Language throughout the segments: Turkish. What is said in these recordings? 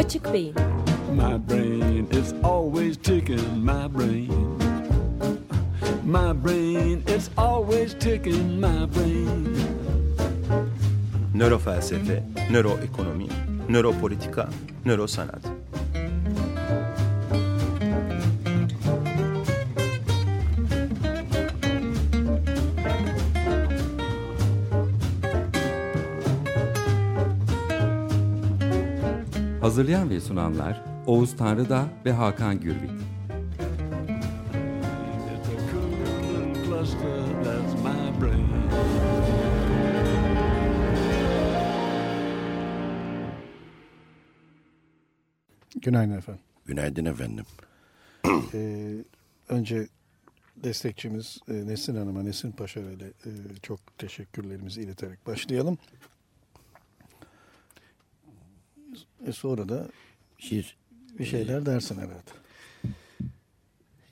Açık Beyin My brain is always ticking, my brain. My brain is always ticking, my brain. Nörofelsefe, nöroekonomi, nöropolitika, nörosanat. Hazırlayan ve sunanlar Oğuz Tanrıdağ ve Hakan Gürbüz. Günaydın efendim. Günaydın efendim. Ee, önce destekçimiz e, Nesin Hanım'a, Nesin Paşarel'e e, çok teşekkürlerimizi ileterek başlayalım. E, sonra da Şiir. bir şeyler dersin herhalde.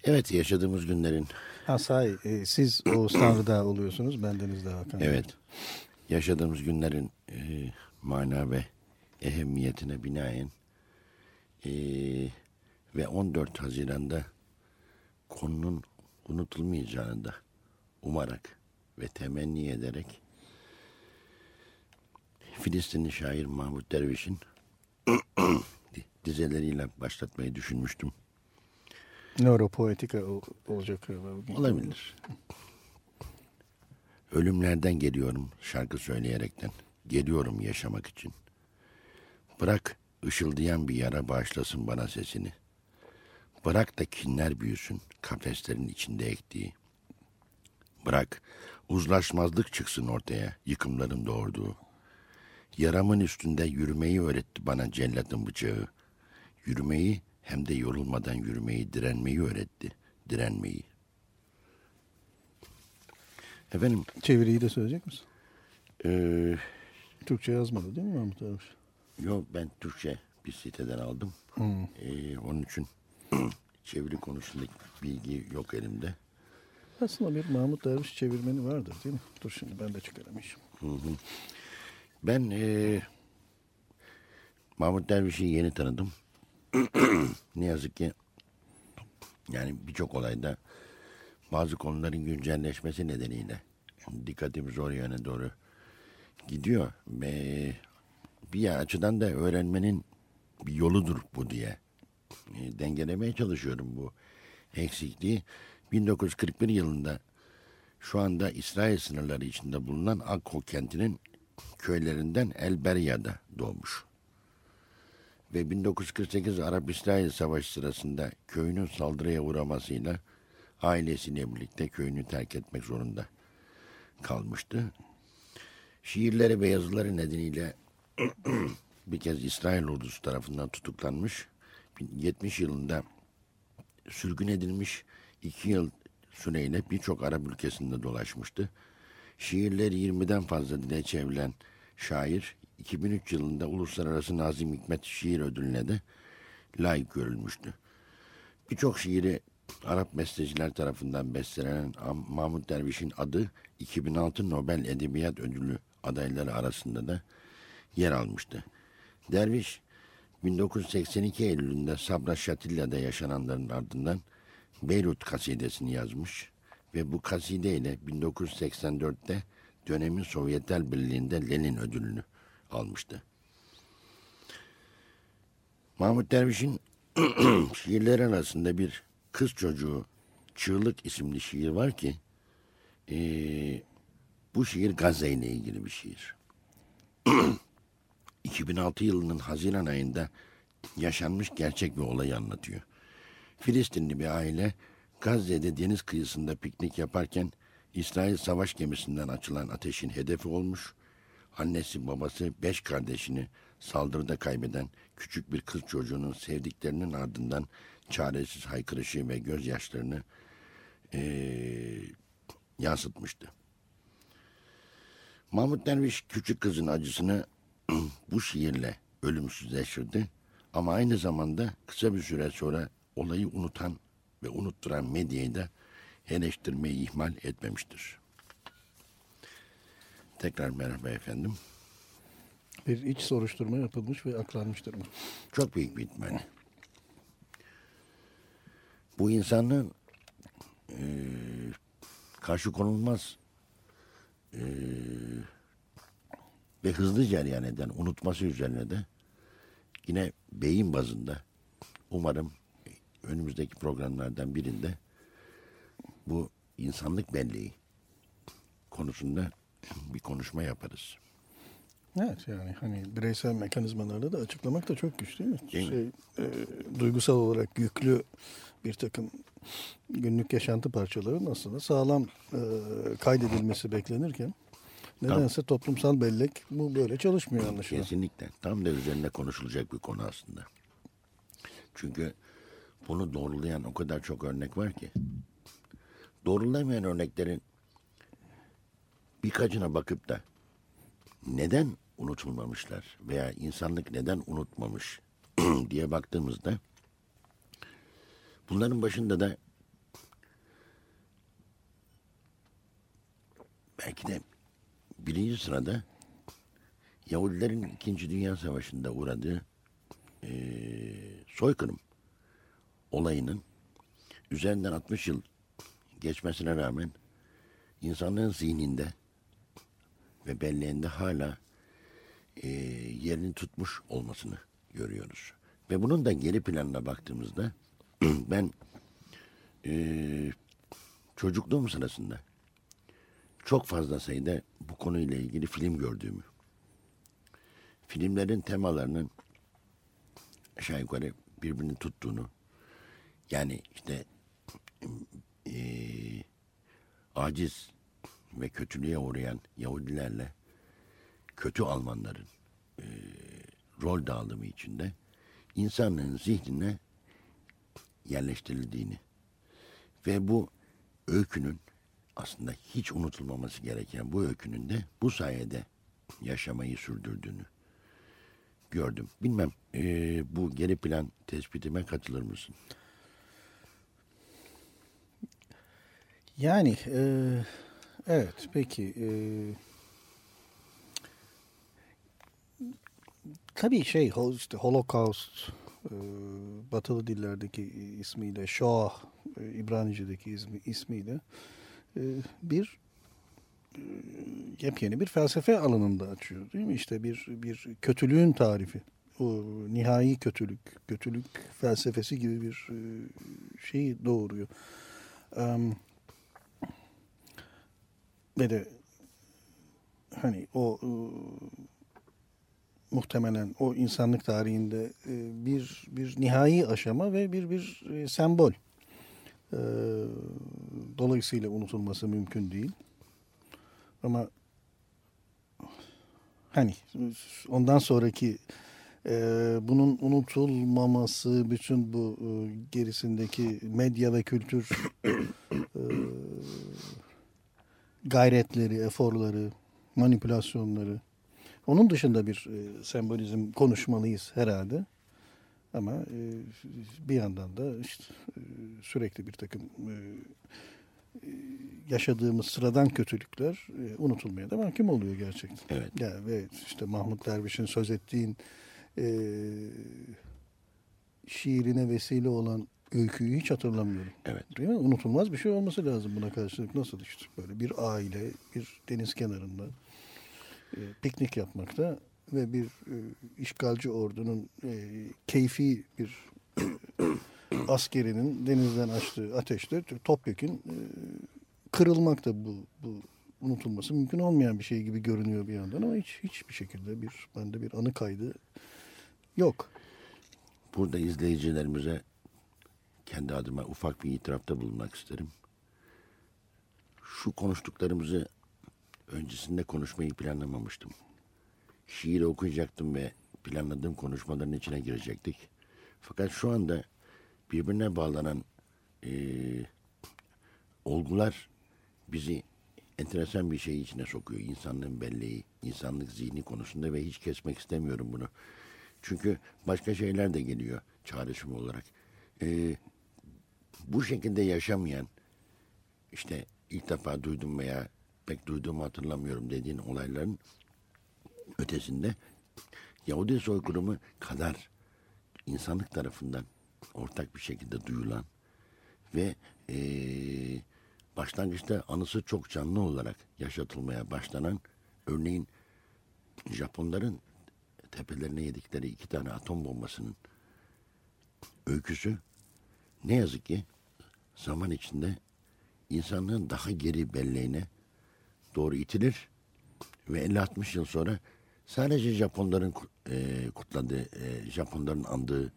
Evet yaşadığımız günlerin Ha sahi e, siz Oğuz Tanrıdağ oluyorsunuz, bendeniz de Hakan. evet yaşadığımız günlerin e, mana ve ehemmiyetine binaen e, ve 14 Haziran'da konunun unutulmayacağını da umarak ve temenni ederek Filistinli şair Mahmut Derviş'in dizeleriyle başlatmayı düşünmüştüm. Nöropoetika o- olacak. Olabilir. Ölümlerden geliyorum şarkı söyleyerekten. Geliyorum yaşamak için. Bırak ışıldayan bir yara bağışlasın bana sesini. Bırak da kinler büyüsün kafeslerin içinde ektiği. Bırak uzlaşmazlık çıksın ortaya yıkımların doğurduğu. Yaramın üstünde yürümeyi öğretti bana cellatın bıçağı. Yürümeyi hem de yorulmadan yürümeyi, direnmeyi öğretti. Direnmeyi. Efendim, Çeviriyi de söyleyecek misin? eee Türkçe yazmadı değil mi Mahmut Ermiş? yo ben Türkçe bir siteden aldım. Hmm. Eee, onun için çeviri konusundaki bilgi yok elimde. Aslında bir Mahmut Derviş çevirmeni vardır değil mi? Dur şimdi ben de çıkaramayacağım. Ben eee Mahmut Derviş'i yeni tanıdım. ne yazık ki yani birçok olayda bazı konuların güncelleşmesi nedeniyle dikkatimiz oraya yöne doğru gidiyor ve bir açıdan da öğrenmenin bir yoludur bu diye e, dengelemeye çalışıyorum bu eksikliği. 1941 yılında şu anda İsrail sınırları içinde bulunan Akko kentinin köylerinden El Berya'da doğmuş. Ve 1948 Arap-İsrail Savaşı sırasında köyünün saldırıya uğramasıyla ailesiyle birlikte köyünü terk etmek zorunda kalmıştı. Şiirleri ve yazıları nedeniyle bir kez İsrail ordusu tarafından tutuklanmış. 70 yılında sürgün edilmiş. iki yıl süreyle birçok Arap ülkesinde dolaşmıştı. Şiirleri 20'den fazla dile çevrilen şair 2003 yılında Uluslararası Nazım Hikmet Şiir Ödülü'ne de layık görülmüştü. Birçok şiiri Arap besteciler tarafından bestelenen Mahmut Derviş'in adı 2006 Nobel Edebiyat Ödülü adayları arasında da yer almıştı. Derviş 1982 Eylül'ünde Sabra Şatilla'da yaşananların ardından Beyrut kasidesini yazmış ve bu kasideyle 1984'te dönemin Sovyetler Birliği'nde Lenin ödülünü almıştı. Mahmut Derviş'in şiirleri arasında bir kız çocuğu Çığlık isimli şiir var ki eee, bu şiir Gazze ile ilgili bir şiir. 2006 yılının Haziran ayında yaşanmış gerçek bir olayı anlatıyor. Filistinli bir aile Gazze'de deniz kıyısında piknik yaparken İsrail savaş gemisinden açılan ateşin hedefi olmuş. Annesi babası beş kardeşini saldırıda kaybeden küçük bir kız çocuğunun sevdiklerinin ardından çaresiz haykırışı ve gözyaşlarını eee, yansıtmıştı. Mahmut Derviş küçük kızın acısını bu şiirle ölümsüzleştirdi. Ama aynı zamanda kısa bir süre sonra olayı unutan ve unutturan medyayı da eleştirmeyi ihmal etmemiştir. Tekrar merhaba efendim. Bir iç soruşturma yapılmış ve aklanmıştır mı? Çok büyük bir ihtimalle. Bu insanlığın e, karşı konulmaz e, ve hızlı cereyan eden unutması üzerine de yine beyin bazında umarım önümüzdeki programlardan birinde bu insanlık belleği konusunda bir konuşma yaparız. Evet yani hani bireysel mekanizmaları da açıklamak da çok güç değil mi? Değil mi? şey, e, duygusal olarak yüklü bir takım günlük yaşantı parçalarının aslında sağlam e, kaydedilmesi beklenirken nedense toplumsal bellek bu böyle çalışmıyor anlaşılan. Kesinlikle. Tam da üzerine konuşulacak bir konu aslında. Çünkü bunu doğrulayan o kadar çok örnek var ki. Doğrulamayan örneklerin birkaçına bakıp da neden unutulmamışlar veya insanlık neden unutmamış diye baktığımızda bunların başında da belki de birinci sırada Yahudilerin İkinci Dünya Savaşı'nda uğradığı eee, soykırım olayının üzerinden 60 yıl geçmesine rağmen insanlığın zihninde ve belleğinde hala eee, yerini tutmuş olmasını görüyoruz. Ve bunun da geri planına baktığımızda ben eee çocukluğum sırasında çok fazla sayıda bu konuyla ilgili film gördüğümü, filmlerin temalarının aşağı yukarı birbirini tuttuğunu, yani işte eee, aciz ve kötülüğe uğrayan Yahudilerle kötü Almanların eee, rol dağılımı içinde insanlığın zihnine yerleştirildiğini ve bu öykünün aslında hiç unutulmaması gereken bu öykünün de bu sayede yaşamayı sürdürdüğünü gördüm. Bilmem eee, bu geri plan tespitime katılır mısın? Yani e, evet peki e, tabii şey işte Holocaust e, batılı dillerdeki ismiyle Shoah e, İbranice'deki ismi, ismiyle e, bir e, yepyeni bir felsefe alanında açıyor değil mi? İşte bir bir kötülüğün tarifi. O nihai kötülük, kötülük felsefesi gibi bir şeyi doğuruyor. Ve hani o e, muhtemelen o insanlık tarihinde e, bir bir nihai aşama ve bir bir e, sembol. E, dolayısıyla unutulması mümkün değil. Ama hani ondan sonraki e, bunun unutulmaması bütün bu e, gerisindeki medya ve kültür e, gayretleri, eforları, manipülasyonları. Onun dışında bir e, sembolizm konuşmalıyız herhalde. Ama e, bir yandan da işte e, sürekli bir takım e, e, yaşadığımız sıradan kötülükler e, unutulmaya da mahkum oluyor gerçekten. Evet. Ya ve işte Mahmut Derviş'in söz ettiğin e, şiirine vesile olan öyküyü hiç hatırlamıyorum. Evet. Değil mi? Unutulmaz bir şey olması lazım buna karşılık. Nasıl işte böyle bir aile bir deniz kenarında e, piknik yapmakta ve bir e, işgalci ordunun e, keyfi bir e, askerinin denizden açtığı ateşte topyekun e, kırılmakta bu, bu unutulması mümkün olmayan bir şey gibi görünüyor bir yandan ama hiç hiçbir şekilde bir bende bir anı kaydı yok. Burada izleyicilerimize kendi adıma ufak bir itirafta bulunmak isterim. Şu konuştuklarımızı öncesinde konuşmayı planlamamıştım. Şiir okuyacaktım ve planladığım konuşmaların içine girecektik. Fakat şu anda birbirine bağlanan eee, olgular bizi enteresan bir şey içine sokuyor. İnsanlığın belleği, insanlık zihni konusunda ve hiç kesmek istemiyorum bunu. Çünkü başka şeyler de geliyor çağrışım olarak. Ee, bu şekilde yaşamayan, işte ilk defa duydum veya pek duyduğumu hatırlamıyorum dediğin olayların ötesinde Yahudi soykırımı kadar insanlık tarafından ortak bir şekilde duyulan ve eee, başlangıçta anısı çok canlı olarak yaşatılmaya başlanan örneğin Japonların tepelerine yedikleri iki tane atom bombasının öyküsü ne yazık ki zaman içinde insanlığın daha geri belleğine doğru itilir ve 50-60 yıl sonra sadece Japonların e, kutladığı, e, Japonların andığı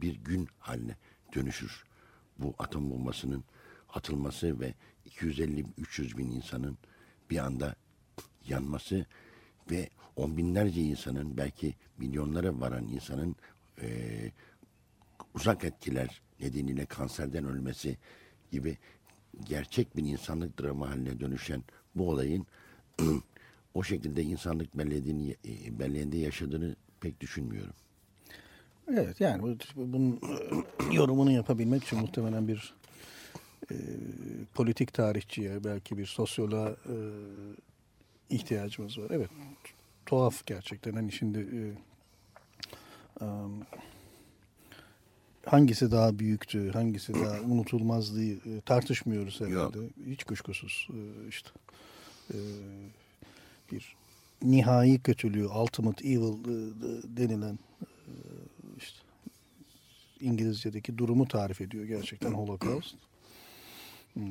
bir gün haline dönüşür. Bu atom bombasının atılması ve 250-300 bin insanın bir anda yanması ve on binlerce insanın belki milyonlara varan insanın e, uzak etkiler nedeniyle kanserden ölmesi gibi gerçek bir insanlık dramı haline dönüşen bu olayın o şekilde insanlık belleğini, e, belleğinde yaşadığını pek düşünmüyorum. Evet yani bu, bunun e, yorumunu yapabilmek için muhtemelen bir e, politik tarihçiye belki bir sosyoloğa e, ihtiyacımız var. Evet tuhaf gerçekten hani şimdi e, hangisi daha büyüktü, hangisi daha unutulmazdı e, tartışmıyoruz herhalde. Hiç kuşkusuz e, işte e, bir nihai kötülüğü, ultimate evil denilen işte İngilizce'deki durumu tarif ediyor gerçekten Holocaust. Hmm.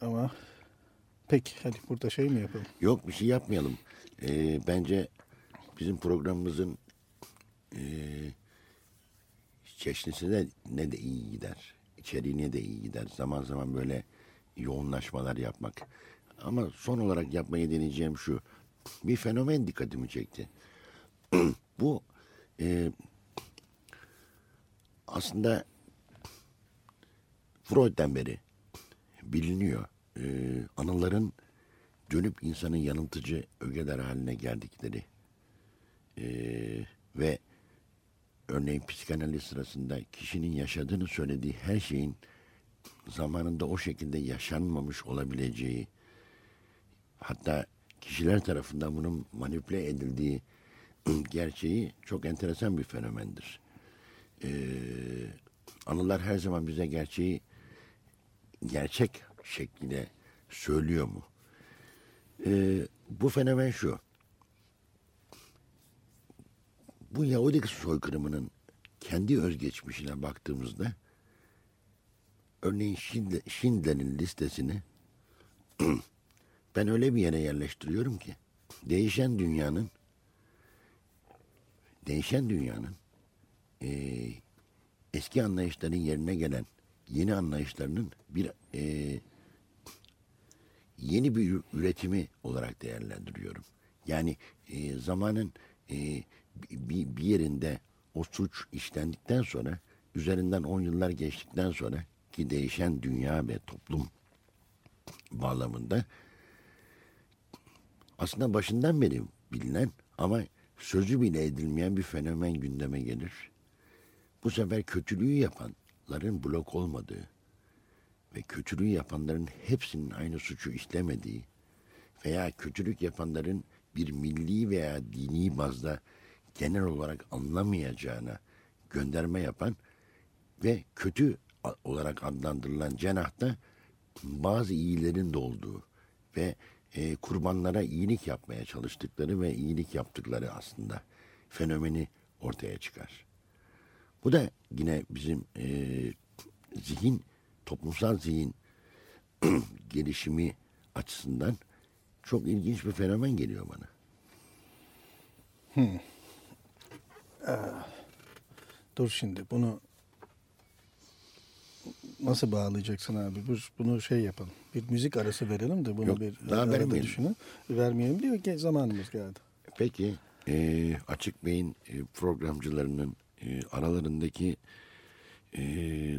Ama peki hadi burada şey mi yapalım? Yok bir şey yapmayalım. Ee, bence bizim programımızın e, çeşnisine ne de iyi gider. İçeriğine de iyi gider. Zaman zaman böyle yoğunlaşmalar yapmak. Ama son olarak yapmayı deneyeceğim şu. Bir fenomen dikkatimi çekti. Bu e, aslında Freud'den beri biliniyor. E, anıların dönüp insanın yanıltıcı ögeler haline geldikleri e, ve örneğin psikanaliz sırasında kişinin yaşadığını söylediği her şeyin zamanında o şekilde yaşanmamış olabileceği hatta kişiler tarafından bunun manipüle edildiği gerçeği çok enteresan bir fenomendir. Ee, anılar her zaman bize gerçeği gerçek şekliyle söylüyor mu? Ee, bu fenomen şu. Bu Yahudi soykırımının kendi özgeçmişine baktığımızda örneğin Schindler- Schindler'in listesini ben öyle bir yere yerleştiriyorum ki değişen dünyanın değişen dünyanın eee, eski anlayışların yerine gelen yeni anlayışlarının bir eee, yeni bir üretimi olarak değerlendiriyorum. Yani eee, zamanın eee, bir, bir yerinde o suç işlendikten sonra üzerinden on yıllar geçtikten sonra ki değişen dünya ve toplum bağlamında aslında başından beri bilinen ama sözü bile edilmeyen bir fenomen gündeme gelir. Bu sefer kötülüğü yapanların blok olmadığı ve kötülüğü yapanların hepsinin aynı suçu işlemediği veya kötülük yapanların bir milli veya dini bazda genel olarak anlamayacağına gönderme yapan ve kötü olarak adlandırılan cenahta bazı iyilerin de olduğu ve e, kurbanlara iyilik yapmaya çalıştıkları ve iyilik yaptıkları aslında fenomeni ortaya çıkar. Bu da yine bizim e, zihin, toplumsal zihin gelişimi açısından çok ilginç bir fenomen geliyor bana. Dur şimdi bunu nasıl bağlayacaksın abi? Dur, bunu şey yapalım. Bir müzik arası verelim de bunu Yok, bir daha vermeyelim. düşünün. Vermeyelim diyor ki zamanımız geldi. Peki e, Açık Bey'in e, programcılarının e, aralarındaki e,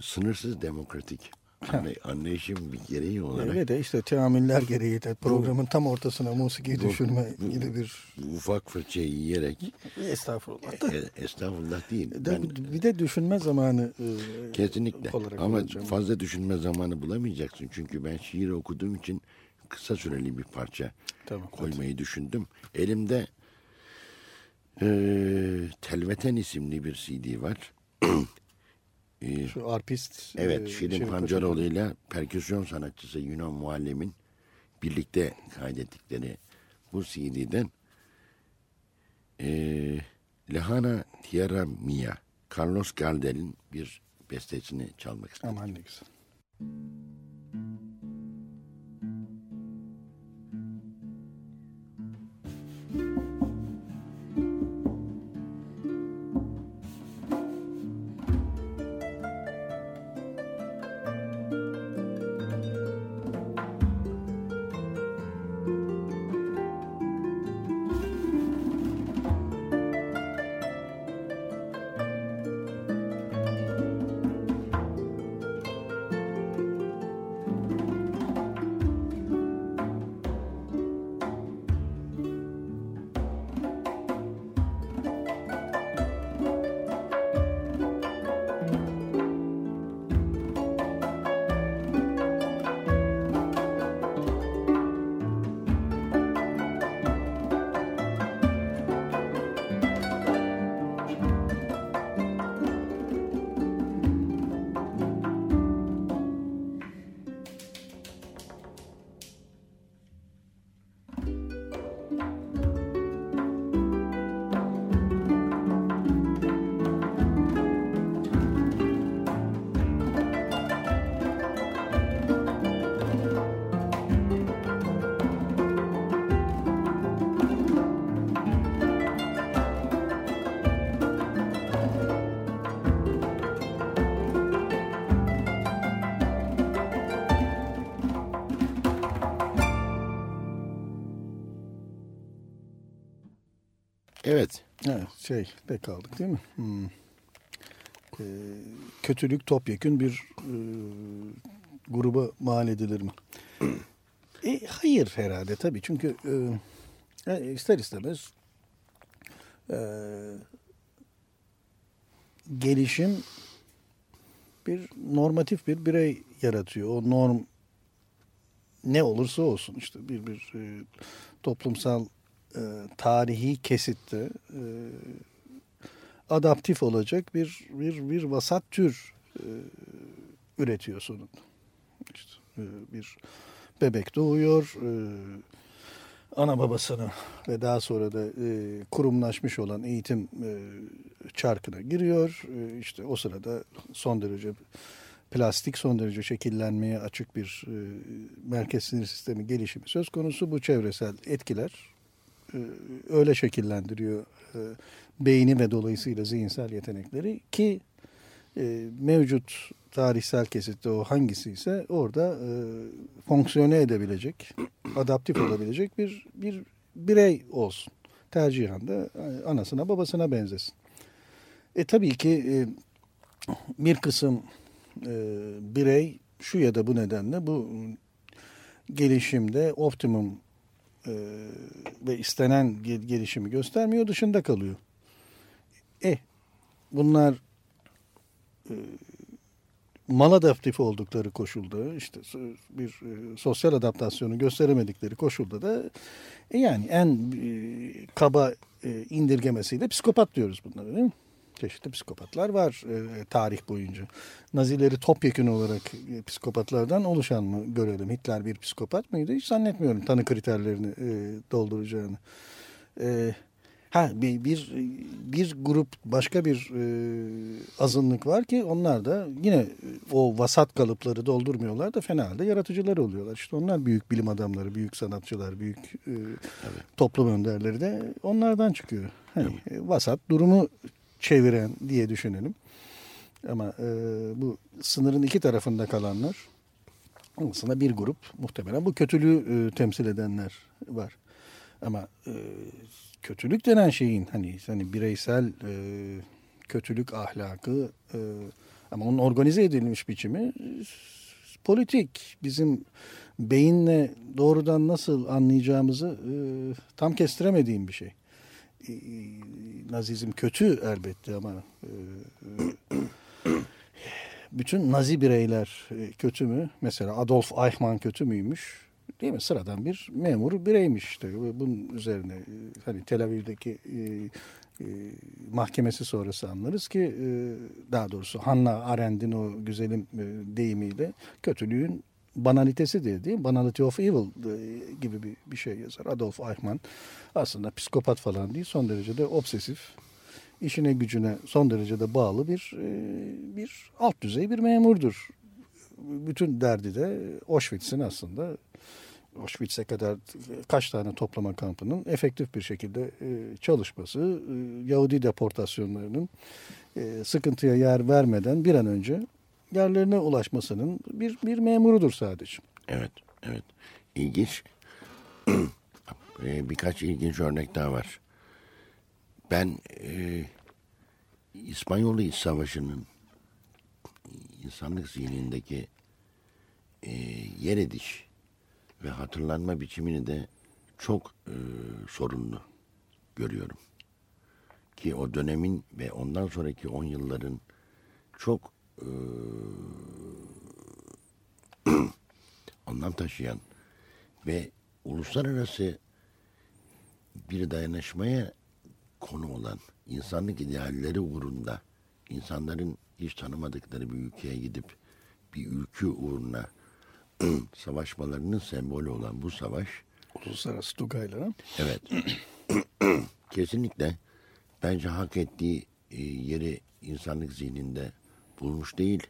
sınırsız demokratik anlay- anlayışın bir gereği olarak Ve de işte teamüller gereği de programın tam ortasına musiki Bu- düşürme bu- gibi bir ufak fırçayı yiyerek estağfurullah da. e, estağfurullah değil. De- Ben bir de düşünme zamanı e, kesinlikle olarak ama kullanacağım. fazla düşünme zamanı bulamayacaksın. Çünkü ben şiir okuduğum için kısa süreli bir parça Tamam, koymayı düşündüm. Elimde Ee, Telveten isimli bir CD var. Ee, Şu arpist. Evet, e, Şirin Pancaroğlu ile perküsyon sanatçısı Yunan Muallim'in birlikte kaydettikleri bu CD'den eee Lehana Tierra Mia, Carlos Galder'in bir bestesini çalmak istedim. Aman ne güzel. Evet, Evet, şey de kaldık değil mi? Hmm. Ee, kötülük topyekün bir e, gruba mal edilir mi? e, hayır herhalde tabii çünkü e, e, ister istemez e, gelişim bir normatif bir birey yaratıyor. O norm ne olursa olsun işte bir bir e, toplumsal e, tarihi kesitte e, adaptif olacak bir bir bir vasat tür e, üretiyor sonunda. İşte, e, bir bebek doğuyor, e, ana babasını ve daha sonra da e, kurumlaşmış olan eğitim e, çarkına giriyor. E, işte o sırada son derece plastik son derece şekillenmeye açık bir e, merkez sinir sistemi gelişimi söz konusu. Bu çevresel etkiler öyle şekillendiriyor e, beyni ve dolayısıyla zihinsel yetenekleri ki e, mevcut tarihsel kesitte o hangisi ise orada e, fonksiyone edebilecek, adaptif olabilecek bir bir birey olsun. Tercihen de e, anasına babasına benzesin. E tabii ki e, bir kısım e, birey şu ya da bu nedenle bu gelişimde optimum e, ve istenen gel- gelişimi göstermiyor, dışında kalıyor. E bunlar e, mal adaptif oldukları koşulda işte bir e, sosyal adaptasyonu gösteremedikleri koşulda da e, yani en e, kaba e, indirgemesiyle psikopat diyoruz bunlara değil mi? Çeşitli psikopatlar var e, tarih boyunca. Nazileri topyekun olarak e, psikopatlardan oluşan mı görelim? Hitler bir psikopat mıydı? Hiç zannetmiyorum tanı kriterlerini e, dolduracağını. E, ha bir, bir bir grup başka bir e, azınlık var ki onlar da yine o vasat kalıpları doldurmuyorlar da fena halde yaratıcılar oluyorlar. İşte onlar büyük bilim adamları, büyük sanatçılar, büyük e, toplum önderleri de onlardan çıkıyor. Hani e, vasat durumu çeviren diye düşünelim. Ama e, bu sınırın iki tarafında kalanlar aslında bir grup muhtemelen bu kötülüğü e, temsil edenler var. Ama e, kötülük denen şeyin hani hani bireysel e, kötülük ahlakı e, ama onun organize edilmiş biçimi politik. Bizim beyinle doğrudan nasıl anlayacağımızı e, tam kestiremediğim bir şey. E, Nazizm kötü elbette ama e, bütün Nazi bireyler e, kötü mü? Mesela Adolf Eichmann kötü müymüş? değil mi? Sıradan bir memur bireymiş işte. Bunun üzerine e, hani Tel Aviv'deki e, e, mahkemesi sonrası anlarız ki e, daha doğrusu Hannah Arendt'in o güzelim e, deyimiyle kötülüğün banalitesi diye değil mi? Banality of Evil e, gibi bir, bir şey yazar. Adolf Eichmann aslında psikopat falan değil son derece de obsesif işine gücüne son derece de bağlı bir e, bir alt düzey bir memurdur. Bütün derdi de Auschwitz'in aslında Auschwitz'e kadar kaç tane toplama kampının efektif bir şekilde e, çalışması, Yahudi deportasyonlarının sıkıntıya yer vermeden bir an önce yerlerine ulaşmasının bir, bir memurudur sadece. Evet, evet. İlginç. Ee, Birkaç ilginç örnek daha var. Ben e, İspanyol İç Savaşı'nın insanlık zihnindeki e, yer ediş ve hatırlanma biçimini de çok e, sorunlu görüyorum. Ki o dönemin ve ondan sonraki on yılların çok e, anlam taşıyan ve uluslararası bir dayanışmaya konu olan insanlık idealleri uğrunda insanların hiç tanımadıkları bir ülkeye gidip bir ülke uğruna savaşmalarının sembolü olan bu savaş Uluslararası Tugaylara. evet kesinlikle bence hak ettiği e, yeri insanlık zihninde bulmuş değil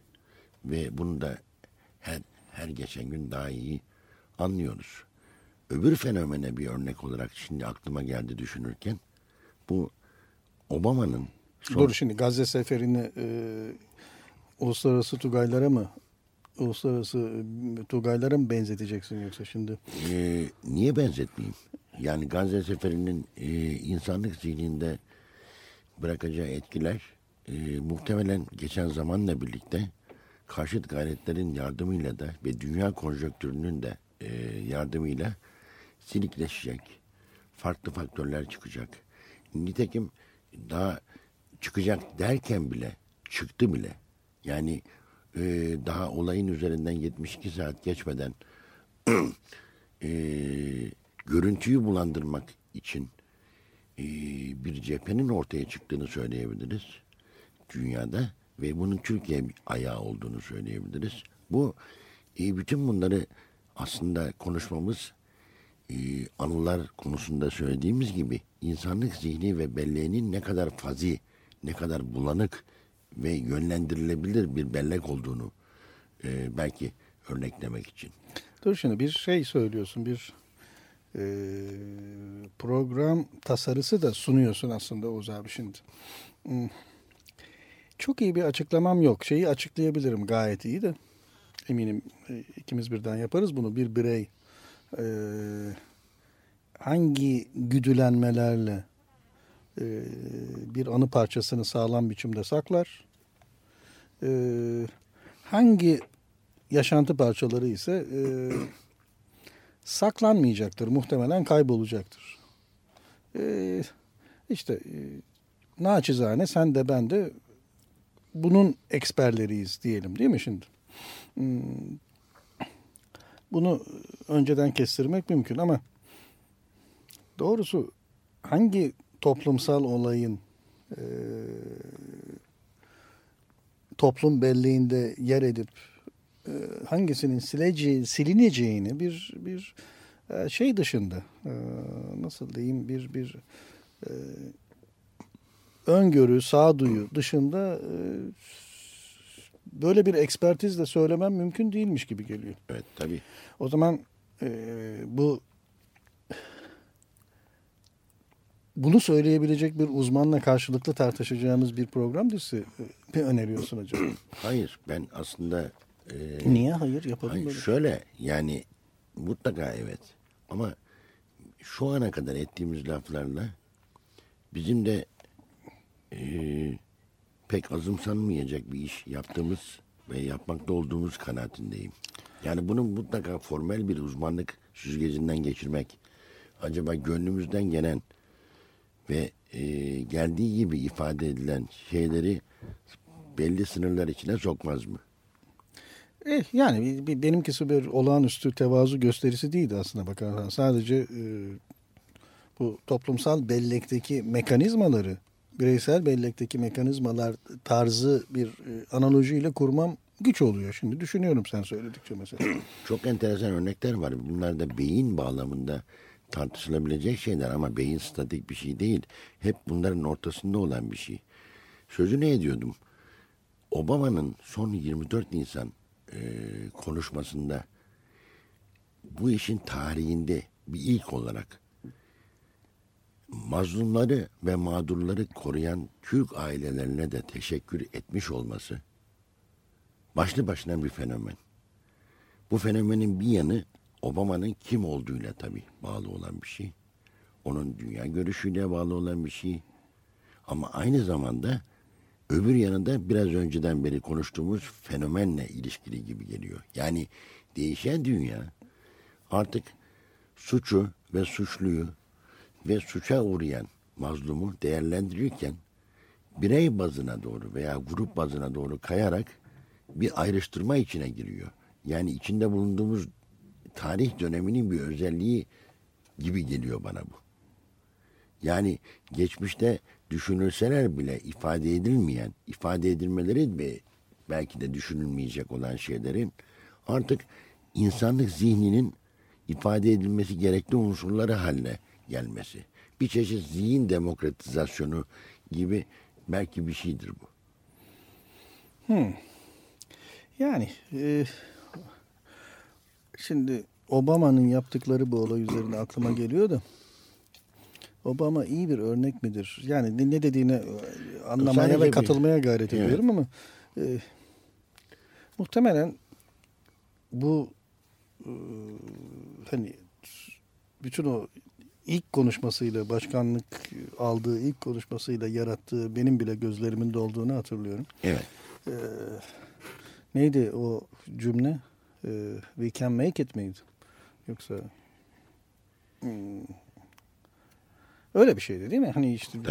ve bunu da her her geçen gün daha iyi anlıyoruz. Öbür fenomene bir örnek olarak şimdi aklıma geldi düşünürken bu Obama'nın son- Dur şimdi Gazze seferini e, uluslararası Tugaylara mı uluslararası e, Tugaylara mı benzeteceksin yoksa şimdi? Ee, niye benzetmeyeyim? Yani Gazze Seferi'nin e, insanlık zihninde bırakacağı etkiler e, muhtemelen geçen zamanla birlikte karşıt gayretlerin yardımıyla da ve dünya konjonktürünün de e, yardımıyla silikleşecek. Farklı faktörler çıkacak. Nitekim daha çıkacak derken bile çıktı bile. Yani e, daha olayın üzerinden 72 saat geçmeden e, görüntüyü bulandırmak için e, bir cephenin ortaya çıktığını söyleyebiliriz dünyada ve bunun Türkiye ayağı olduğunu söyleyebiliriz. Bu e, bütün bunları aslında konuşmamız e, anılar konusunda söylediğimiz gibi insanlık zihni ve belleğinin ne kadar fazi, ne kadar bulanık ve yönlendirilebilir bir bellek olduğunu e, belki örneklemek için. Dur şimdi bir şey söylüyorsun bir e, program tasarısı da sunuyorsun aslında Oğuz abi şimdi. Çok iyi bir açıklamam yok. Şeyi açıklayabilirim gayet iyi de. Eminim e, ikimiz birden yaparız bunu. Bir birey e, hangi güdülenmelerle e, bir anı parçasını sağlam biçimde saklar. E, hangi yaşantı parçaları ise e, saklanmayacaktır. Muhtemelen kaybolacaktır. E, işte e, naçizane sen de ben de bunun eksperleriyiz diyelim değil mi şimdi? Hmm, Bunu önceden kestirmek mümkün ama doğrusu hangi toplumsal olayın e, toplum belleğinde yer edip e, hangisinin sileceği, silineceğini bir bir e, şey dışında nasıl diyeyim bir bir öngörü, sağduyu dışında e, böyle bir ekspertizle söylemem mümkün değilmiş gibi geliyor. Evet tabii. O zaman e, bu bunu söyleyebilecek bir uzmanla karşılıklı tartışacağımız bir program dizisi e, mi öneriyorsun hocam? Hayır ben aslında e, Niye hayır yapalım Hayır, böyle? şöyle yani mutlaka evet ama şu ana kadar ettiğimiz laflarla bizim de e, pek azımsanmayacak bir iş yaptığımız ve yapmakta olduğumuz kanaatindeyim. Yani bunun mutlaka formel bir uzmanlık süzgecinden geçirmek, acaba gönlümüzden gelen ve e, geldiği gibi ifade edilen şeyleri belli sınırlar içine sokmaz mı? Eh, yani benimkisi bir olağanüstü tevazu gösterisi değildi aslında bakarsan. Sadece e, bu toplumsal bellekteki mekanizmaları, bireysel bellekteki mekanizmalar tarzı bir e, analojiyle kurmam güç oluyor. Şimdi düşünüyorum sen söyledikçe mesela. Çok enteresan örnekler var. Bunlar da beyin bağlamında tartışılabilecek şeyler ama beyin statik bir şey değil. Hep bunların ortasında olan bir şey. Sözü ne ediyordum? Obama'nın son 24 Nisan e, konuşmasında bu işin tarihinde bir ilk olarak mazlumları ve mağdurları koruyan Türk ailelerine de teşekkür etmiş olması başlı başına bir fenomen. Bu fenomenin bir yanı Obama'nın kim olduğuyla tabii bağlı olan bir şey. Onun dünya görüşüyle bağlı olan bir şey. Ama aynı zamanda öbür yanında biraz önceden beri konuştuğumuz fenomenle ilişkili gibi geliyor. Yani değişen dünya artık suçu ve suçluyu ve suça uğrayan mazlumu değerlendirirken birey bazına doğru veya grup bazına doğru kayarak bir ayrıştırma içine giriyor. Yani içinde bulunduğumuz tarih döneminin bir özelliği gibi geliyor bana bu. Yani geçmişte düşünülseler bile ifade edilmeyen, ifade edilmeleri ve belki de düşünülmeyecek olan şeylerin artık insanlık zihninin ifade edilmesi gerekli unsurları haline gelmesi. Bir çeşit zihin demokratizasyonu gibi belki bir şeydir bu. Yani e, şimdi Obama'nın yaptıkları bu olay üzerine aklıma geliyor da Obama iyi bir örnek midir? Yani ne, dediğine e, anlamaya Sadece ve katılmaya gayret Evet. ediyorum ama e, muhtemelen bu e, hani bütün o ilk konuşmasıyla başkanlık aldığı ilk konuşmasıyla yarattığı benim bile gözlerimin dolduğunu hatırlıyorum. Evet. Neydi o cümle? Ee, we can make it miydi? Yoksa Hmm. öyle bir şeydi değil mi? Hani işte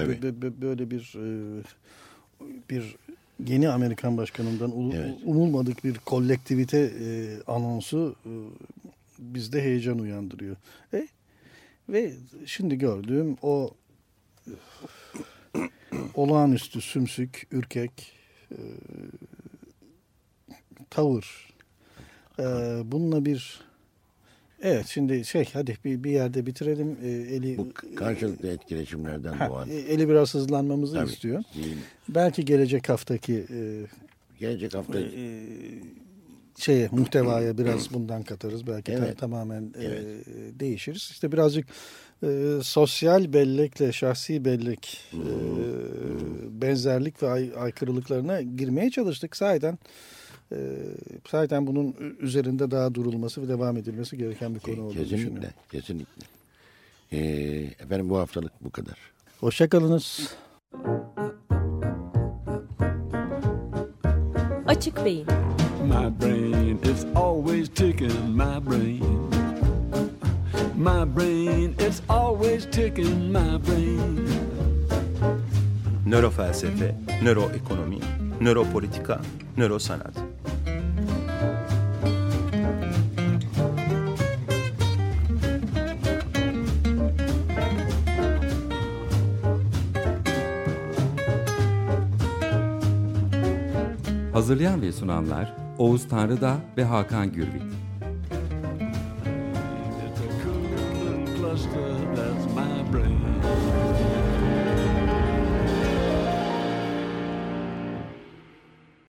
böyle bir e, bir yeni Amerikan başkanından Evet. umulmadık bir kolektivite e, anonsu e, bizde heyecan uyandırıyor. E, ve şimdi gördüğüm o olağanüstü sümsük, ürkek e, tavır. E, bununla bir evet şimdi şey hadi bir, bir yerde bitirelim. E, eli Bu karşılıklı etkileşimlerden Ha, doğan. e, eli biraz hızlanmamızı Tabii. istiyor. Zihin. Belki gelecek haftaki e, Gelecek hafta e, şeye muhtevaya biraz bundan katarız. Belki Evet. tamamen e, Evet. değişiriz. İşte birazcık e, sosyal bellekle şahsi bellek e, benzerlik ve ay- aykırılıklarına girmeye çalıştık. Sahiden e, sahiden bunun üzerinde daha durulması ve devam edilmesi gereken bir konu olduğunu kesinlikle, düşünüyorum. kesinlikle. Ee, efendim bu haftalık bu kadar. Hoşçakalınız. Açık Beyin My brain is always ticking, my brain. My brain is always ticking, my brain. Nörofelsefe, nöroekonomi, nöropolitika, nörosanat. Hazırlayan ve sunanlar Oğuz Tanrıdağ ve Hakan Gürbüz.